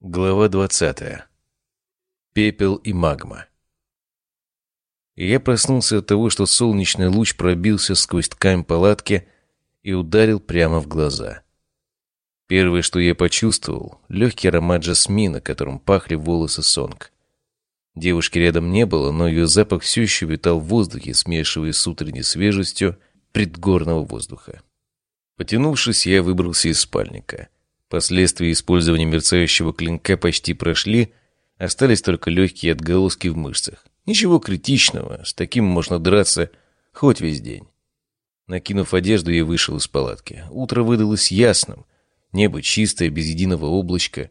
Глава 20. Пепел и магма. Я проснулся от того, что солнечный луч пробился сквозь ткань палатки и ударил прямо в глаза. Первое, что я почувствовал, легкий аромат жасмина, которым пахли волосы Сонг. Девушки рядом не было, но ее запах все еще витал в воздухе, смешиваясь с утренней свежестью предгорного воздуха. Потянувшись, я выбрался из спальника — Последствия использования мерцающего клинка почти прошли, остались только легкие отголоски в мышцах. Ничего критичного, с таким можно драться хоть весь день. Накинув одежду, я вышел из палатки. Утро выдалось ясным, небо чистое, без единого облачка,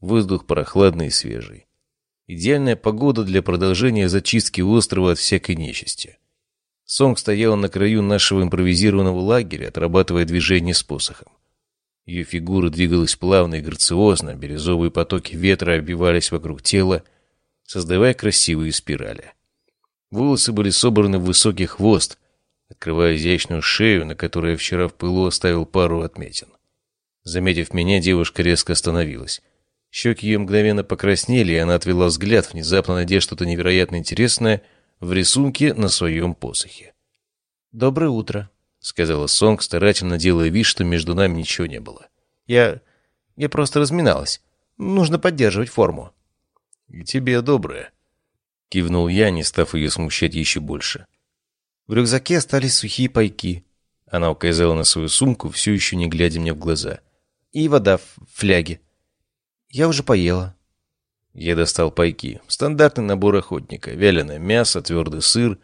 воздух прохладный и свежий. Идеальная погода для продолжения зачистки острова от всякой нечисти. Сонг стоял на краю нашего импровизированного лагеря, отрабатывая движение с посохом. Ее фигура двигалась плавно и грациозно, бирюзовые потоки ветра обвивались вокруг тела, создавая красивые спирали. Волосы были собраны в высокий хвост, открывая изящную шею, на которой я вчера в пылу оставил пару отметин. Заметив меня, девушка резко остановилась. Щеки ее мгновенно покраснели, и она отвела взгляд, внезапно найдя что-то невероятно интересное в рисунке на своем посохе. «Доброе утро», — сказала Сонг, старательно делая вид, что между нами ничего не было. «Я... я просто разминалась. Нужно поддерживать форму». «И тебе доброе», — кивнул я, не став ее смущать еще больше. В рюкзаке остались сухие пайки. Она указала на свою сумку, все еще не глядя мне в глаза. «И вода в фляге. Я уже поела». Я достал пайки. Стандартный набор охотника. Вяленое мясо, твердый сыр,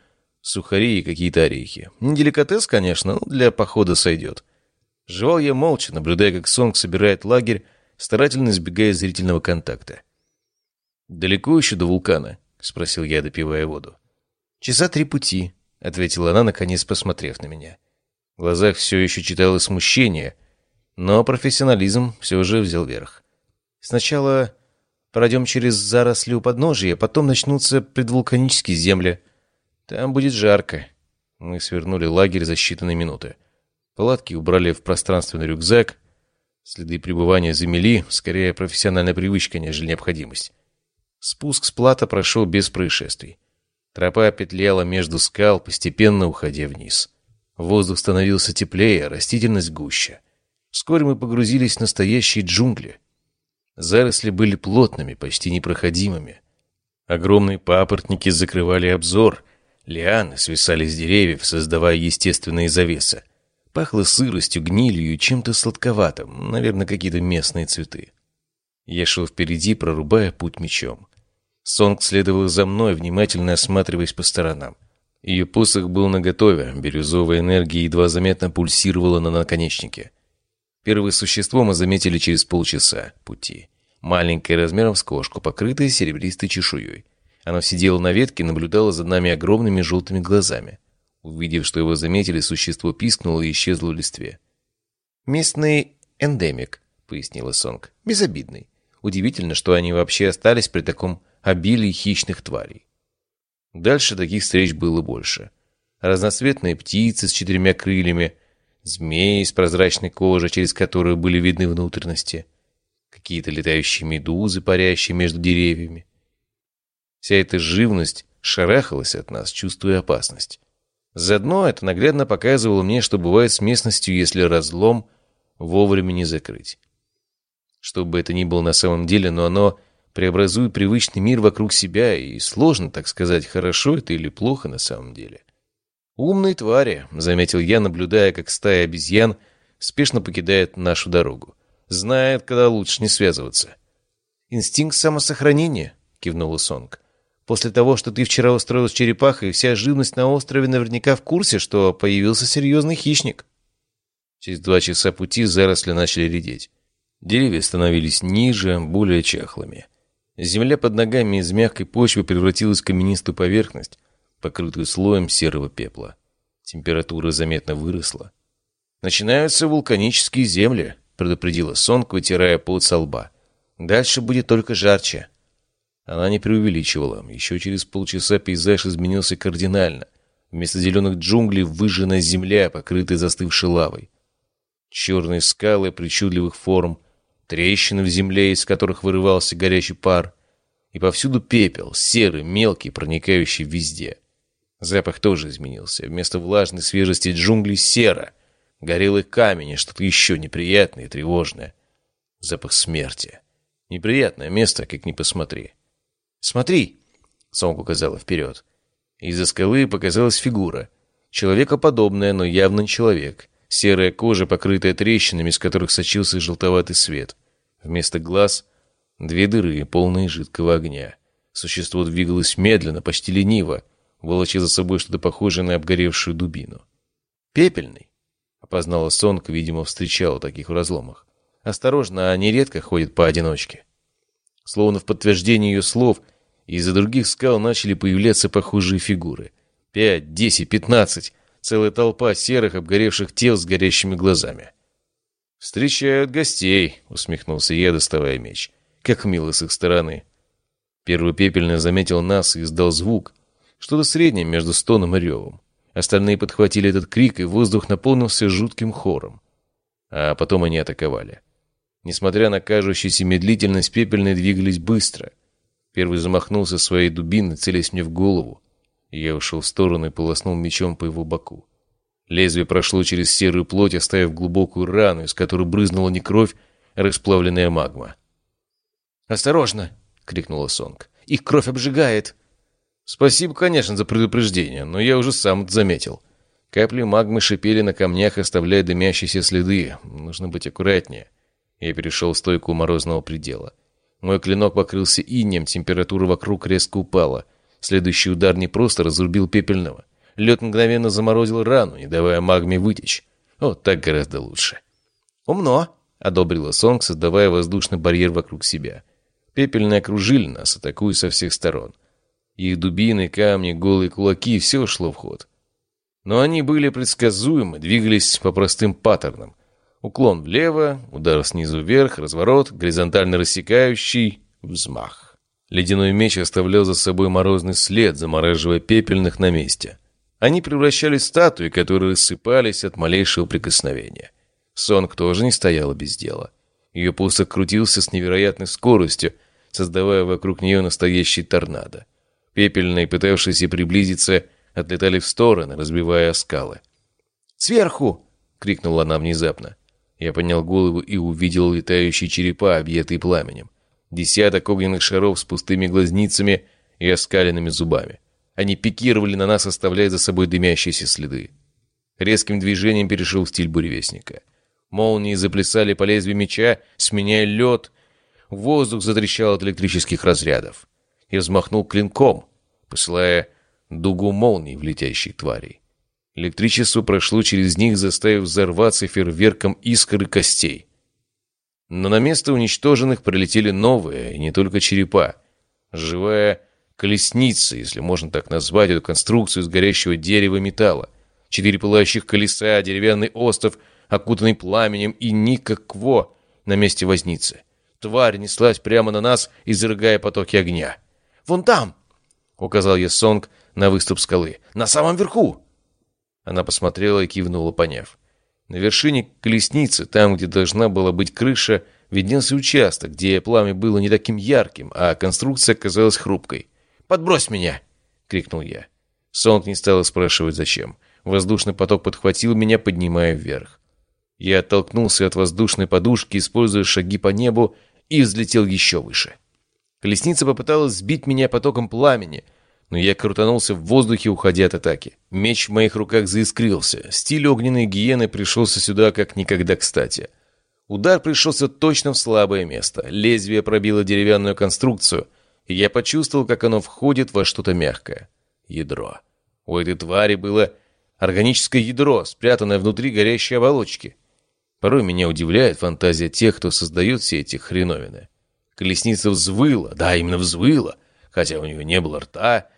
сухари и какие-то орехи. Не деликатес, конечно, но для похода сойдет. Жевал я молча, наблюдая, как Сонг собирает лагерь, старательно избегая зрительного контакта. «Далеко еще до вулкана?» — спросил я, допивая воду. «Часа три пути», — ответила она, наконец посмотрев на меня. В глазах все еще читалось смущение, но профессионализм все же взял верх. «Сначала пройдем через заросли у подножия, потом начнутся предвулканические земли». Там будет жарко. Мы свернули лагерь за считанные минуты. Палатки убрали в пространственный рюкзак. Следы пребывания замели, скорее профессиональная привычка, нежели необходимость. Спуск с плата прошел без происшествий. Тропа петляла между скал, постепенно уходя вниз. Воздух становился теплее, растительность гуще. Вскоре мы погрузились в настоящие джунгли. Заросли были плотными, почти непроходимыми. Огромные папоротники закрывали обзор — Лианы свисали с деревьев, создавая естественные завесы. Пахло сыростью, гнилью и чем-то сладковатым, наверное, какие-то местные цветы. Я шел впереди, прорубая путь мечом. Сонг следовал за мной, внимательно осматриваясь по сторонам. Ее посох был наготове, бирюзовая энергия едва заметно пульсировала на наконечнике. Первое существо мы заметили через полчаса пути. Маленькое размером с кошку, покрытое серебристой чешуей. Оно сидело на ветке и наблюдало за нами огромными желтыми глазами. Увидев, что его заметили, существо пискнуло и исчезло в листве. «Местный эндемик», — пояснила Сонг. «Безобидный. Удивительно, что они вообще остались при таком обилии хищных тварей». Дальше таких встреч было больше. Разноцветные птицы с четырьмя крыльями, змеи с прозрачной кожей, через которую были видны внутренности, какие-то летающие медузы, парящие между деревьями. Вся эта живность шарахалась от нас, чувствуя опасность. Заодно это наглядно показывало мне, что бывает с местностью, если разлом вовремя не закрыть. Что бы это ни было на самом деле, но оно преобразует привычный мир вокруг себя, и сложно, так сказать, хорошо это или плохо на самом деле. «Умные твари», — заметил я, наблюдая, как стая обезьян спешно покидает нашу дорогу. «Знает, когда лучше не связываться». «Инстинкт самосохранения», — кивнула Сонг. После того, что ты вчера устроил с черепахой, вся живность на острове наверняка в курсе, что появился серьезный хищник». Через два часа пути заросли начали редеть. Деревья становились ниже, более чахлыми. Земля под ногами из мягкой почвы превратилась в каменистую поверхность, покрытую слоем серого пепла. Температура заметно выросла. «Начинаются вулканические земли», — предупредила Сонг, вытирая пот со лба. «Дальше будет только жарче». Она не преувеличивала. Еще через полчаса пейзаж изменился кардинально. Вместо зеленых джунглей выжженная земля, покрытая застывшей лавой. Черные скалы причудливых форм, трещины в земле, из которых вырывался горячий пар, и повсюду пепел, серый, мелкий, проникающий везде. Запах тоже изменился. Вместо влажной свежести джунглей серо, горелый камень и что-то еще неприятное и тревожное. Запах смерти. Неприятное место, как ни посмотри. «Смотри!» — Сонг указала вперед. Из-за скалы показалась фигура. Человекоподобная, но явно человек. Серая кожа, покрытая трещинами, из которых сочился желтоватый свет. Вместо глаз — две дыры, полные жидкого огня. Существо двигалось медленно, почти лениво, волоча за собой что-то похожее на обгоревшую дубину. «Пепельный!» — опознала Сонг, видимо, встречала таких в разломах. «Осторожно, они редко ходят поодиночке». Словно в подтверждение ее слов, из-за других скал начали появляться похожие фигуры. Пять, десять, пятнадцать. Целая толпа серых, обгоревших тел с горящими глазами. «Встречают гостей», — усмехнулся я, доставая меч. «Как мило с их стороны». Первый пепельный заметил нас и издал звук. Что-то среднее между стоном и ревом. Остальные подхватили этот крик, и воздух наполнился жутким хором. А потом они атаковали. Несмотря на кажущуюся медлительность, пепельные двигались быстро. Первый замахнулся своей дубиной, целясь мне в голову. Я ушел в сторону и полоснул мечом по его боку. Лезвие прошло через серую плоть, оставив глубокую рану, из которой брызнула не кровь, а расплавленная магма. «Осторожно!» — крикнула Сонг. «Их кровь обжигает!» «Спасибо, конечно, за предупреждение, но я уже сам это заметил. Капли магмы шипели на камнях, оставляя дымящиеся следы. Нужно быть аккуратнее». Я перешел в стойку морозного предела. Мой клинок покрылся инем, температура вокруг резко упала — Следующий удар не просто разрубил пепельного. Лед мгновенно заморозил рану, не давая магме вытечь. Вот так гораздо лучше. «Умно!» — одобрила Сонг, создавая воздушный барьер вокруг себя. Пепельные окружили нас, атакуя со всех сторон. Их дубины, камни, голые кулаки — все шло в ход. Но они были предсказуемы, двигались по простым паттернам. Уклон влево, удар снизу вверх, разворот, горизонтально рассекающий, взмах. Ледяной меч оставлял за собой морозный след, замораживая пепельных на месте. Они превращались в статуи, которые рассыпались от малейшего прикосновения. Сонг тоже не стояла без дела. Ее посох крутился с невероятной скоростью, создавая вокруг нее настоящий торнадо. Пепельные, пытавшиеся приблизиться, отлетали в стороны, разбивая скалы. «Сверху!» — крикнула она внезапно. Я поднял голову и увидел летающие черепа, объятые пламенем. Десяток огненных шаров с пустыми глазницами и оскаленными зубами. Они пикировали на нас, оставляя за собой дымящиеся следы. Резким движением перешел в стиль буревестника. Молнии заплясали по лезвию меча, сменяя лед. Воздух затрещал от электрических разрядов. Я взмахнул клинком, посылая дугу молний в летящих тварей. Электричество прошло через них, заставив взорваться фейерверком искр и костей. Но на место уничтоженных прилетели новые, и не только черепа. Живая колесница, если можно так назвать эту конструкцию из горящего дерева и металла. Четыре пылающих колеса, деревянный остров, окутанный пламенем, и никакого на месте возницы. Тварь неслась прямо на нас, изрыгая потоки огня. «Вон там!» — указал я Сонг на выступ скалы. «На самом верху!» Она посмотрела и кивнула, поняв. На вершине колесницы, там, где должна была быть крыша, виднелся участок, где пламя было не таким ярким, а конструкция оказалась хрупкой. «Подбрось меня!» — крикнул я. Сонг не стала спрашивать, зачем. Воздушный поток подхватил меня, поднимая вверх. Я оттолкнулся от воздушной подушки, используя шаги по небу, и взлетел еще выше. Колесница попыталась сбить меня потоком пламени, но я крутанулся в воздухе, уходя от атаки. Меч в моих руках заискрился. Стиль огненной гиены пришелся сюда как никогда кстати. Удар пришелся точно в слабое место. Лезвие пробило деревянную конструкцию, и я почувствовал, как оно входит во что-то мягкое. Ядро. У этой твари было органическое ядро, спрятанное внутри горящей оболочки. Порой меня удивляет фантазия тех, кто создает все эти хреновины. Колесница взвыла, да, именно взвыла, хотя у нее не было рта,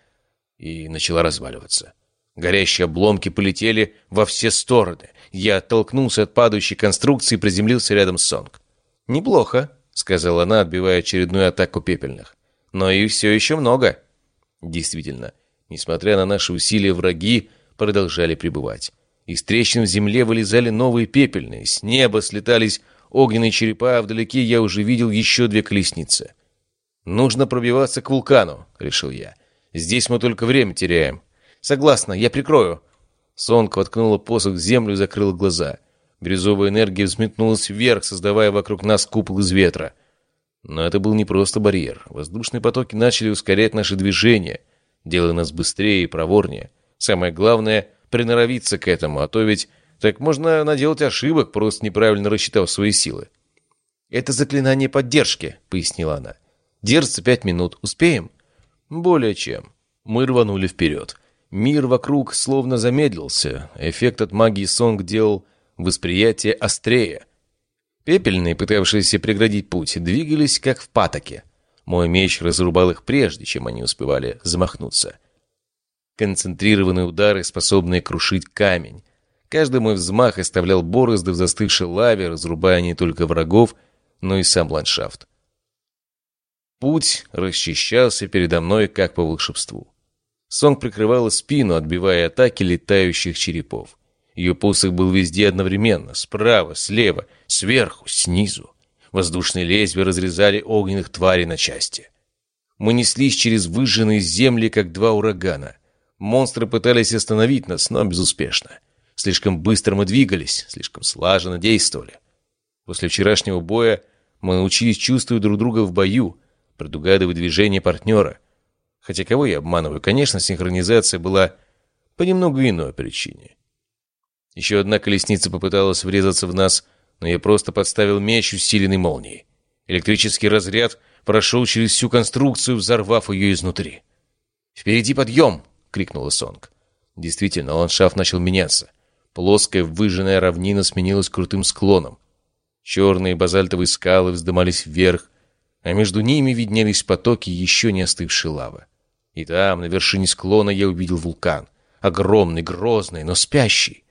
и начала разваливаться. Горящие обломки полетели во все стороны. Я оттолкнулся от падающей конструкции и приземлился рядом с Сонг. «Неплохо», — сказала она, отбивая очередную атаку пепельных. «Но их все еще много». Действительно, несмотря на наши усилия, враги продолжали пребывать. Из трещин в земле вылезали новые пепельные, с неба слетались огненные черепа, а вдалеке я уже видел еще две колесницы. «Нужно пробиваться к вулкану», — решил я. «Здесь мы только время теряем». «Согласна, я прикрою». Сонка воткнула посох в землю и закрыла глаза. Бирюзовая энергия взметнулась вверх, создавая вокруг нас купол из ветра. Но это был не просто барьер. Воздушные потоки начали ускорять наши движения, делая нас быстрее и проворнее. Самое главное — приноровиться к этому, а то ведь так можно наделать ошибок, просто неправильно рассчитав свои силы. «Это заклинание поддержки», — пояснила она. «Держится пять минут. Успеем?» «Более чем». Мы рванули вперед. Мир вокруг словно замедлился. Эффект от магии Сонг делал восприятие острее. Пепельные, пытавшиеся преградить путь, двигались как в патоке. Мой меч разрубал их прежде, чем они успевали замахнуться. Концентрированные удары, способные крушить камень. Каждый мой взмах оставлял борозды в застывшей лаве, разрубая не только врагов, но и сам ландшафт. Путь расчищался передо мной, как по волшебству. Сонг прикрывала спину, отбивая атаки летающих черепов. Ее посох был везде одновременно, справа, слева, сверху, снизу. Воздушные лезвия разрезали огненных тварей на части. Мы неслись через выжженные земли, как два урагана. Монстры пытались остановить нас, но безуспешно. Слишком быстро мы двигались, слишком слаженно действовали. После вчерашнего боя мы научились чувствовать друг друга в бою, предугадывать движение партнера. Хотя кого я обманываю? Конечно, синхронизация была по немного иной причине. Еще одна колесница попыталась врезаться в нас, но я просто подставил меч, усиленный молнией. Электрический разряд прошел через всю конструкцию, взорвав ее изнутри. «Впереди подъем!» — крикнула Сонг. Действительно, ландшафт начал меняться. Плоская выжженная равнина сменилась крутым склоном. Черные базальтовые скалы вздымались вверх, а между ними виднелись потоки еще не остывшей лавы. И там, на вершине склона, я увидел вулкан. Огромный, грозный, но спящий.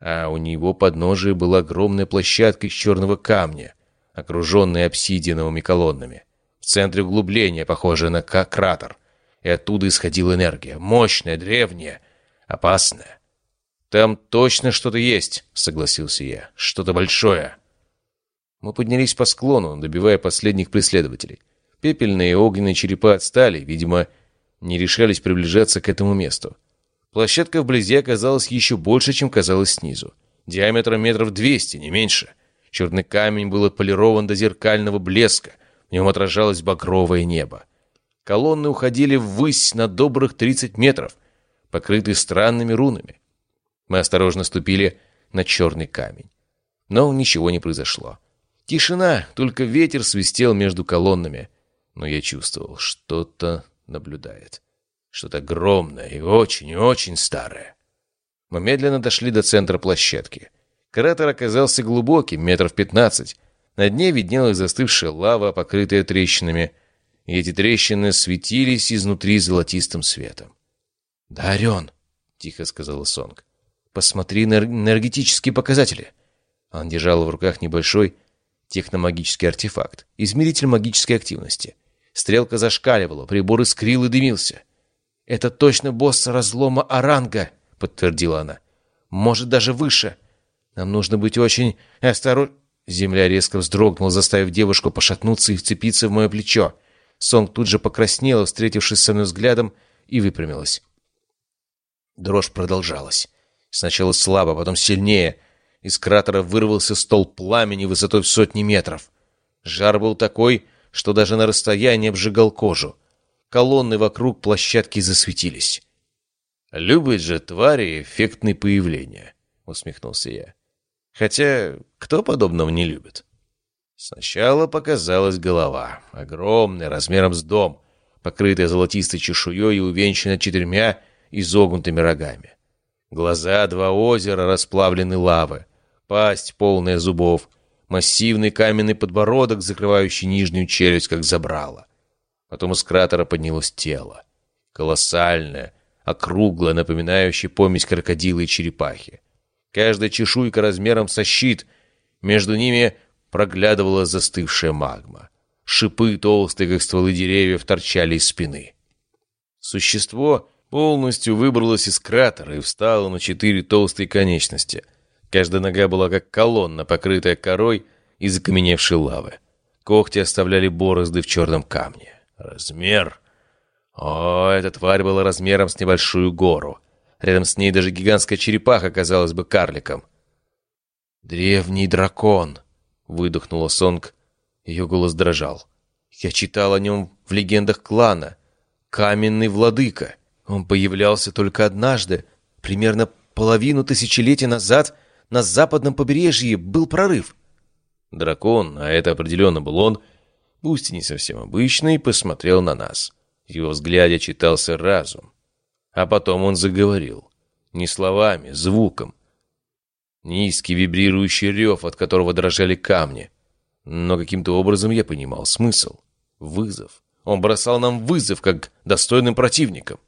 А у него подножия была огромная площадка из черного камня, окруженная обсидиановыми колоннами. В центре углубления, похожее на кратер. И оттуда исходила энергия. Мощная, древняя, опасная. «Там точно что-то есть», — согласился я. «Что-то большое». Мы поднялись по склону, добивая последних преследователей. Пепельные и огненные черепа отстали, видимо, не решались приближаться к этому месту. Площадка вблизи оказалась еще больше, чем казалось снизу. Диаметром метров двести, не меньше. Черный камень был отполирован до зеркального блеска, в нем отражалось багровое небо. Колонны уходили ввысь на добрых тридцать метров, покрытые странными рунами. Мы осторожно ступили на черный камень. Но ничего не произошло. Тишина, только ветер свистел между колоннами. Но я чувствовал, что-то наблюдает. Что-то огромное и очень-очень старое. Мы медленно дошли до центра площадки. Кратер оказался глубоким, метров пятнадцать. На дне виднелась застывшая лава, покрытая трещинами. И эти трещины светились изнутри золотистым светом. «Да, Орион!» — тихо сказала Сонг. Посмотри на энергетические показатели». Он держал в руках небольшой техномагический артефакт, измеритель магической активности. Стрелка зашкаливала, прибор искрил и дымился. «Это точно босс разлома Оранга», — подтвердила она. «Может, даже выше. Нам нужно быть очень осторожны». Земля резко вздрогнула, заставив девушку пошатнуться и вцепиться в мое плечо. Сонг тут же покраснела, встретившись со мной взглядом, и выпрямилась. Дрожь продолжалась. Сначала слабо, потом сильнее. Из кратера вырвался стол пламени высотой в сотни метров. Жар был такой, что даже на расстоянии обжигал кожу. Колонны вокруг площадки засветились. «Любят же твари эффектные появления», — усмехнулся я. «Хотя кто подобного не любит?» Сначала показалась голова, огромная, размером с дом, покрытая золотистой чешуей и увенчанная четырьмя изогнутыми рогами. Глаза два озера расплавленной лавы, пасть полная зубов, массивный каменный подбородок, закрывающий нижнюю челюсть, как забрало. Потом из кратера поднялось тело. Колоссальное, округлое, напоминающее помесь крокодила и черепахи. Каждая чешуйка размером со щит, между ними проглядывала застывшая магма. Шипы, толстые, как стволы деревьев, торчали из спины. Существо полностью выбралась из кратера и встала на четыре толстые конечности. Каждая нога была как колонна, покрытая корой из окаменевшей лавы. Когти оставляли борозды в черном камне. Размер... О, эта тварь была размером с небольшую гору. Рядом с ней даже гигантская черепаха казалась бы карликом. «Древний дракон!» — выдохнула Сонг. Ее голос дрожал. «Я читал о нем в легендах клана. Каменный владыка. Он появлялся только однажды, примерно половину тысячелетия назад на западном побережье был прорыв. Дракон, а это определенно был он, пусть и не совсем обычный, посмотрел на нас. В его взгляде читался разум. А потом он заговорил. Не словами, звуком. Низкий вибрирующий рев, от которого дрожали камни. Но каким-то образом я понимал смысл. Вызов. Он бросал нам вызов, как достойным противникам.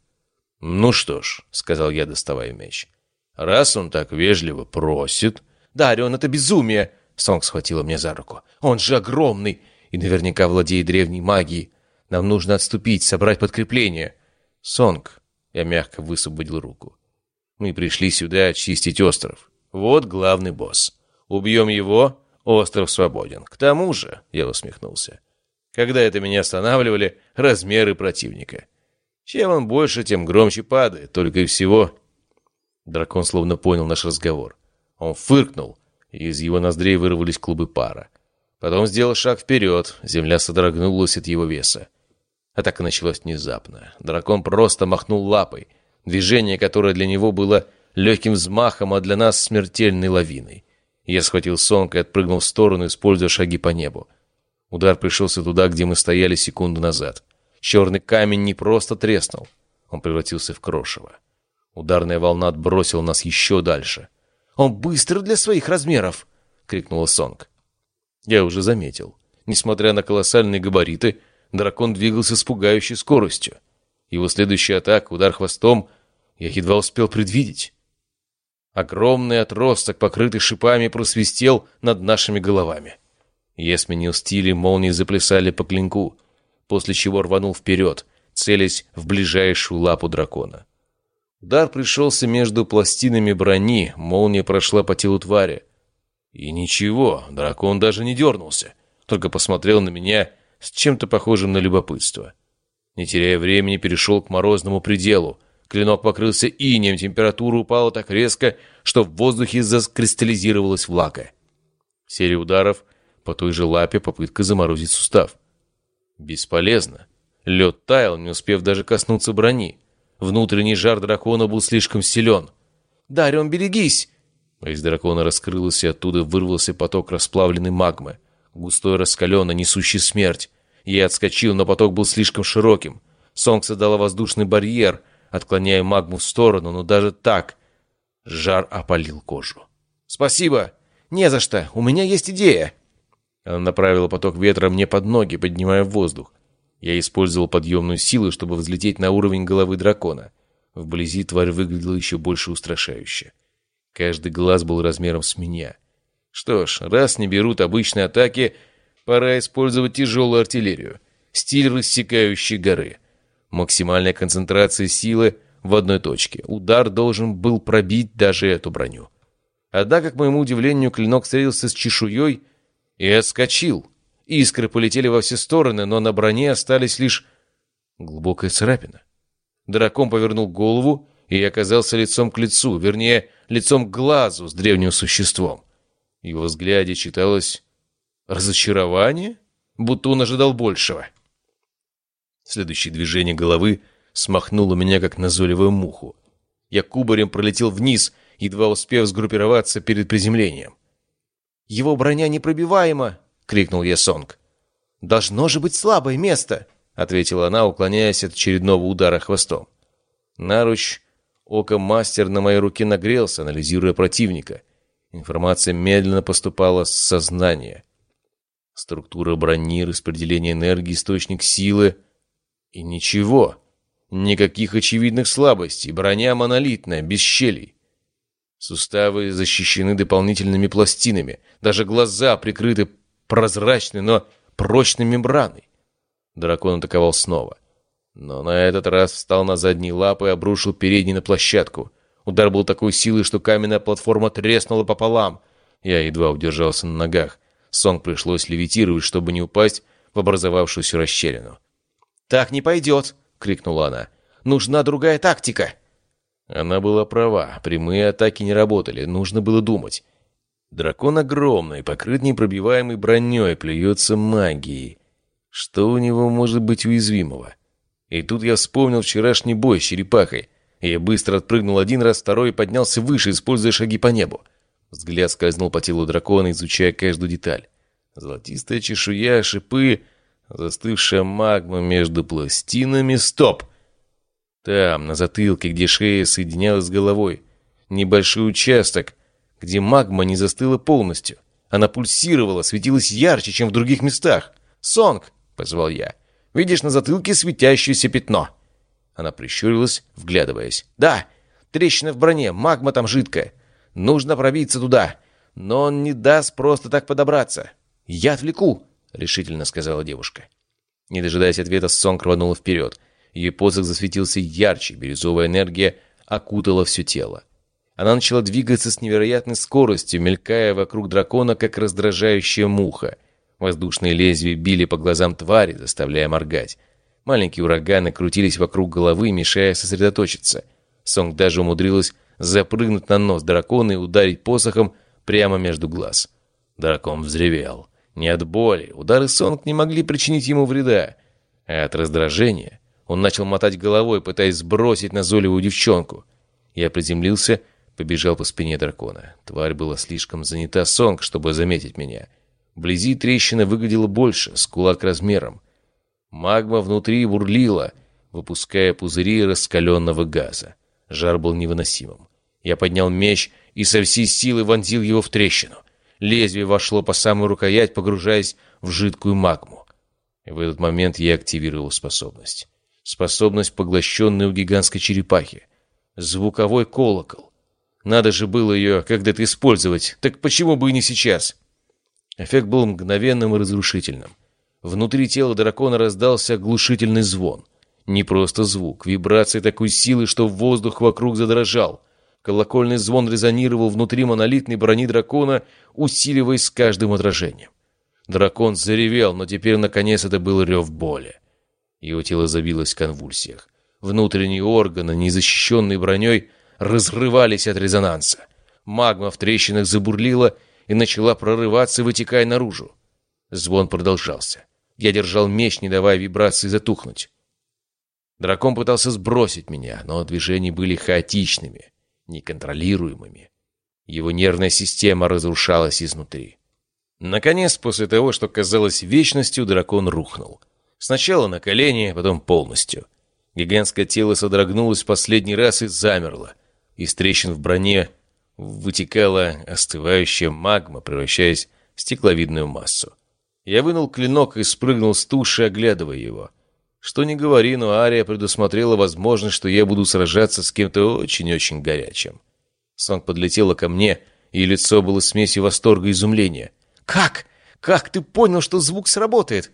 «Ну что ж», — сказал я, доставая меч, — «раз он так вежливо просит...» «Дарион, это безумие!» — Сонг схватила мне за руку. «Он же огромный и наверняка владеет древней магией. Нам нужно отступить, собрать подкрепление». «Сонг», — я мягко высвободил руку, — «мы пришли сюда очистить остров. Вот главный босс. Убьем его, остров свободен. К тому же...» — я усмехнулся. «Когда это меня останавливали, размеры противника». Чем он больше, тем громче падает, только и всего. Дракон словно понял наш разговор. Он фыркнул, и из его ноздрей вырвались клубы пара. Потом сделал шаг вперед, земля содрогнулась от его веса. Атака началась внезапно. Дракон просто махнул лапой, движение, которое для него было легким взмахом, а для нас смертельной лавиной. Я схватил сонг и отпрыгнул в сторону, используя шаги по небу. Удар пришелся туда, где мы стояли секунду назад. Черный камень не просто треснул, он превратился в крошево. Ударная волна отбросила нас еще дальше. «Он быстр для своих размеров!» — крикнула Сонг. Я уже заметил. Несмотря на колоссальные габариты, дракон двигался с пугающей скоростью. Его следующая атака, удар хвостом, я едва успел предвидеть. Огромный отросток, покрытый шипами, просвистел над нашими головами. Я сменил стиль, и молнии заплясали по клинку после чего рванул вперед, целясь в ближайшую лапу дракона. Удар пришелся между пластинами брони, молния прошла по телу твари. И ничего, дракон даже не дернулся, только посмотрел на меня с чем-то похожим на любопытство. Не теряя времени, перешел к морозному пределу. Клинок покрылся инеем, температура упала так резко, что в воздухе закристаллизировалась влага. Серия ударов по той же лапе, попытка заморозить сустав. Бесполезно. Лед таял, не успев даже коснуться брони. Внутренний жар дракона был слишком силен. «Дарион, берегись!» Из дракона раскрылась, и оттуда вырвался поток расплавленной магмы. Густой раскаленный, несущий смерть. Я отскочил, но поток был слишком широким. Сонг создала воздушный барьер, отклоняя магму в сторону, но даже так жар опалил кожу. «Спасибо! Не за что! У меня есть идея!» Она направила поток ветра мне под ноги, поднимая воздух. Я использовал подъемную силу, чтобы взлететь на уровень головы дракона. Вблизи тварь выглядела еще больше устрашающе. Каждый глаз был размером с меня. Что ж, раз не берут обычные атаки, пора использовать тяжелую артиллерию. Стиль рассекающей горы. Максимальная концентрация силы в одной точке. Удар должен был пробить даже эту броню. Однако, к моему удивлению, клинок встретился с чешуей, и отскочил. Искры полетели во все стороны, но на броне остались лишь глубокая царапина. Дракон повернул голову и оказался лицом к лицу, вернее, лицом к глазу с древним существом. В его взгляде читалось разочарование, будто он ожидал большего. Следующее движение головы смахнуло меня, как назойливую муху. Я кубарем пролетел вниз, едва успев сгруппироваться перед приземлением. Его броня непробиваема!» — крикнул я Сонг. «Должно же быть слабое место!» — ответила она, уклоняясь от очередного удара хвостом. Наруч око мастер на моей руке нагрелся, анализируя противника. Информация медленно поступала с сознания. Структура брони, распределение энергии, источник силы. И ничего. Никаких очевидных слабостей. Броня монолитная, без щелей. Суставы защищены дополнительными пластинами. Даже глаза прикрыты прозрачной, но прочной мембраной. Дракон атаковал снова. Но на этот раз встал на задние лапы и обрушил передний на площадку. Удар был такой силы, что каменная платформа треснула пополам. Я едва удержался на ногах. Сонг пришлось левитировать, чтобы не упасть в образовавшуюся расщелину. «Так не пойдет!» — крикнула она. «Нужна другая тактика!» Она была права. Прямые атаки не работали. Нужно было думать. Дракон огромный, покрыт непробиваемой броней, плюется магией. Что у него может быть уязвимого? И тут я вспомнил вчерашний бой с черепахой. Я быстро отпрыгнул один раз, второй и поднялся выше, используя шаги по небу. Взгляд скользнул по телу дракона, изучая каждую деталь. Золотистая чешуя, шипы, застывшая магма между пластинами. Стоп! Там, на затылке, где шея соединялась с головой. Небольшой участок, где магма не застыла полностью. Она пульсировала, светилась ярче, чем в других местах. «Сонг!» — позвал я. «Видишь на затылке светящееся пятно?» Она прищурилась, вглядываясь. «Да, трещина в броне, магма там жидкая. Нужно пробиться туда, но он не даст просто так подобраться. Я отвлеку!» — решительно сказала девушка. Не дожидаясь ответа, Сонг рванула вперед. Ее посох засветился ярче, бирюзовая энергия окутала все тело. Она начала двигаться с невероятной скоростью, мелькая вокруг дракона, как раздражающая муха — Воздушные лезвия били по глазам твари, заставляя моргать. Маленькие ураганы крутились вокруг головы, мешая сосредоточиться. Сонг даже умудрилась запрыгнуть на нос дракона и ударить посохом прямо между глаз. Дракон взревел. Не от боли, удары Сонг не могли причинить ему вреда, а от раздражения. Он начал мотать головой, пытаясь сбросить назойливую девчонку. Я приземлился, побежал по спине дракона. Тварь была слишком занята Сонг, чтобы заметить меня — Вблизи трещина выглядела больше, с кулак размером. Магма внутри бурлила, выпуская пузыри раскаленного газа. Жар был невыносимым. Я поднял меч и со всей силы вонзил его в трещину. Лезвие вошло по самую рукоять, погружаясь в жидкую магму. В этот момент я активировал способность. Способность, поглощенная у гигантской черепахи. Звуковой колокол. Надо же было ее когда-то использовать, так почему бы и не сейчас?» Эффект был мгновенным и разрушительным. Внутри тела дракона раздался оглушительный звон. Не просто звук, вибрация такой силы, что воздух вокруг задрожал. Колокольный звон резонировал внутри монолитной брони дракона, усиливаясь с каждым отражением. Дракон заревел, но теперь, наконец, это был рев боли. Его тело забилось в конвульсиях. Внутренние органы, незащищенные броней, разрывались от резонанса. Магма в трещинах забурлила, и начала прорываться, вытекая наружу. Звон продолжался. Я держал меч, не давая вибрации затухнуть. Дракон пытался сбросить меня, но движения были хаотичными, неконтролируемыми. Его нервная система разрушалась изнутри. Наконец, после того, что казалось вечностью, дракон рухнул. Сначала на колени, потом полностью. Гигантское тело содрогнулось в последний раз и замерло. Из трещин в броне вытекала остывающая магма, превращаясь в стекловидную массу. Я вынул клинок и спрыгнул с туши, оглядывая его. Что ни говори, но Ария предусмотрела возможность, что я буду сражаться с кем-то очень-очень горячим. Сонг подлетела ко мне, и лицо было смесью восторга и изумления. «Как? Как ты понял, что звук сработает?»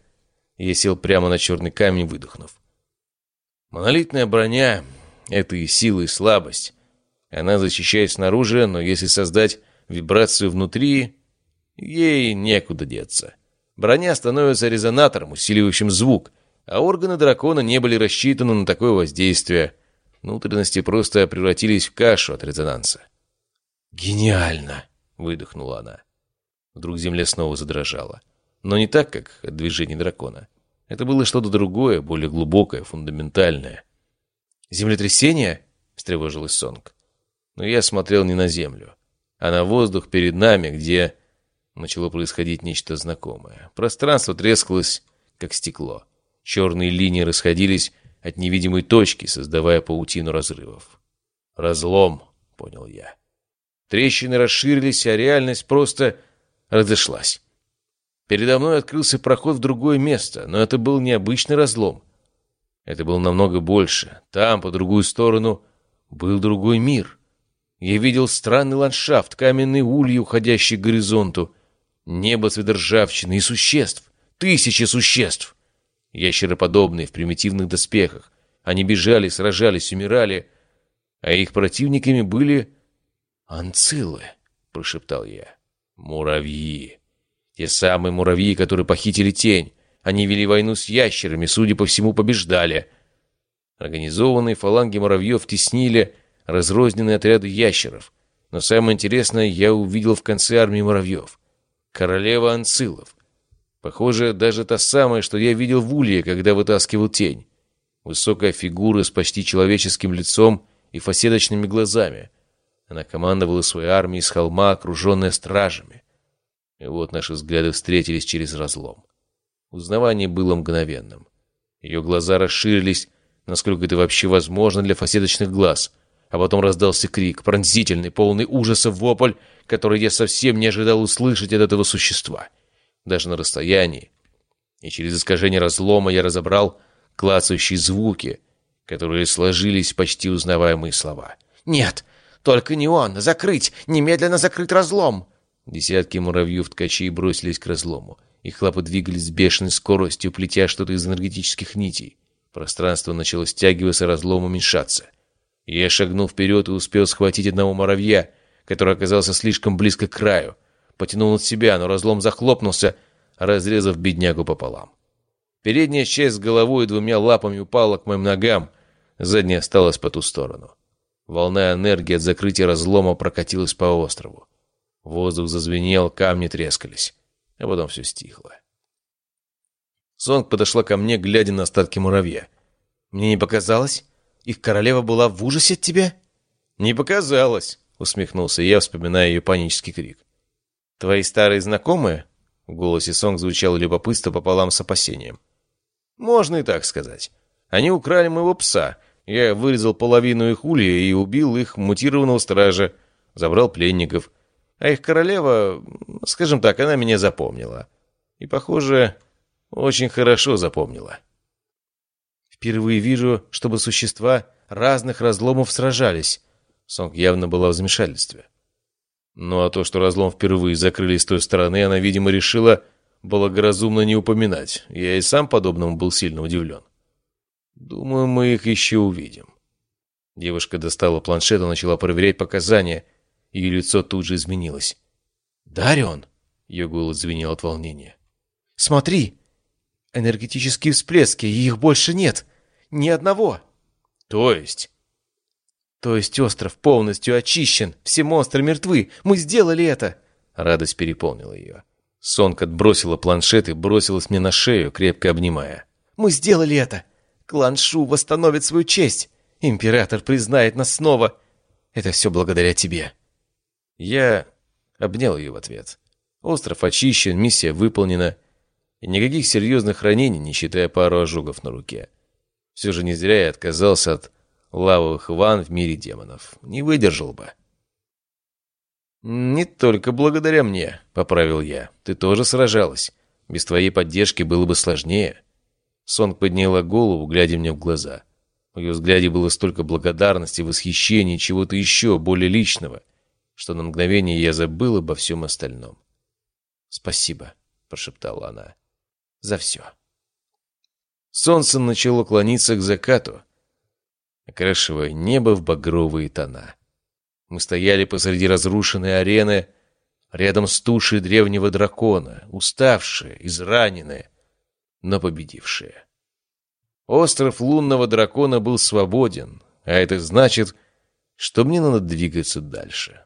Я сел прямо на черный камень, выдохнув. «Монолитная броня — это и сила, и слабость. Она защищает снаружи, но если создать вибрацию внутри, ей некуда деться. Броня становится резонатором, усиливающим звук, а органы дракона не были рассчитаны на такое воздействие. Внутренности просто превратились в кашу от резонанса. «Гениально!» — выдохнула она. Вдруг земля снова задрожала. Но не так, как от движения дракона. Это было что-то другое, более глубокое, фундаментальное. «Землетрясение?» — встревожилась Сонг. Но я смотрел не на землю, а на воздух перед нами, где начало происходить нечто знакомое. Пространство трескалось, как стекло. Черные линии расходились от невидимой точки, создавая паутину разрывов. «Разлом», — понял я. Трещины расширились, а реальность просто разошлась. Передо мной открылся проход в другое место, но это был необычный разлом. Это был намного больше. Там, по другую сторону, был другой мир. Я видел странный ландшафт, каменные ульи, уходящие к горизонту, небо цвета и существ. Тысячи существ! Ящероподобные в примитивных доспехах. Они бежали, сражались, умирали, а их противниками были... «Анцилы», — прошептал я. «Муравьи». Те самые муравьи, которые похитили тень. Они вели войну с ящерами, судя по всему, побеждали. Организованные фаланги муравьев теснили разрозненные отряды ящеров. Но самое интересное я увидел в конце армии муравьев. Королева Анцилов. Похоже, даже та самая, что я видел в Улье, когда вытаскивал тень. Высокая фигура с почти человеческим лицом и фасеточными глазами. Она командовала своей армией с холма, окруженная стражами. И вот наши взгляды встретились через разлом. Узнавание было мгновенным. Ее глаза расширились, насколько это вообще возможно для фасеточных глаз. А потом раздался крик, пронзительный, полный ужаса вопль, который я совсем не ожидал услышать от этого существа. Даже на расстоянии. И через искажение разлома я разобрал клацающие звуки, которые сложились в почти узнаваемые слова. «Нет, только не он! Закрыть! Немедленно закрыть разлом!» Десятки муравьев-ткачей бросились к разлому. Их лапы двигались с бешеной скоростью, плетя что-то из энергетических нитей. Пространство начало стягиваться, разлом уменьшаться. Я шагнул вперед и успел схватить одного муравья, который оказался слишком близко к краю. Потянул от себя, но разлом захлопнулся, разрезав беднягу пополам. Передняя часть с головой и двумя лапами упала к моим ногам, задняя осталась по ту сторону. Волна энергии от закрытия разлома прокатилась по острову. Воздух зазвенел, камни трескались, а потом все стихло. Сонг подошла ко мне, глядя на остатки муравья. «Мне не показалось? Их королева была в ужасе от тебя?» «Не показалось», — усмехнулся я, вспоминая ее панический крик. «Твои старые знакомые?» В голосе Сонг звучало любопытство пополам с опасением. «Можно и так сказать. Они украли моего пса. Я вырезал половину их улья и убил их мутированного стража, забрал пленников. А их королева, скажем так, она меня запомнила. И, похоже, очень хорошо запомнила». «Впервые вижу, чтобы существа разных разломов сражались». Сонг явно была в замешательстве. Ну а то, что разлом впервые закрыли с той стороны, она, видимо, решила благоразумно не упоминать. Я и сам подобному был сильно удивлен. Думаю, мы их еще увидим. Девушка достала планшет и начала проверять показания. Ее лицо тут же изменилось. «Дарион!» — ее голос звенел от волнения. «Смотри! Энергетические всплески, и их больше нет! Ни одного!» «То есть?» То есть остров полностью очищен, все монстры мертвы. Мы сделали это!» Радость переполнила ее. Сонка отбросила планшет и бросилась мне на шею, крепко обнимая. «Мы сделали это! Клан Шу восстановит свою честь! Император признает нас снова! Это все благодаря тебе!» Я обнял ее в ответ. Остров очищен, миссия выполнена. И никаких серьезных ранений, не считая пару ожогов на руке. Все же не зря я отказался от лавовых ван в мире демонов. Не выдержал бы. «Не только благодаря мне», — поправил я. «Ты тоже сражалась. Без твоей поддержки было бы сложнее». Сонг подняла голову, глядя мне в глаза. В ее взгляде было столько благодарности, восхищения, чего-то еще, более личного, что на мгновение я забыл обо всем остальном. «Спасибо», — прошептала она, — «за все». Солнце начало клониться к закату, окрашивая небо в багровые тона. Мы стояли посреди разрушенной арены, рядом с тушей древнего дракона, уставшие, израненные, но победившие. Остров лунного дракона был свободен, а это значит, что мне надо двигаться дальше.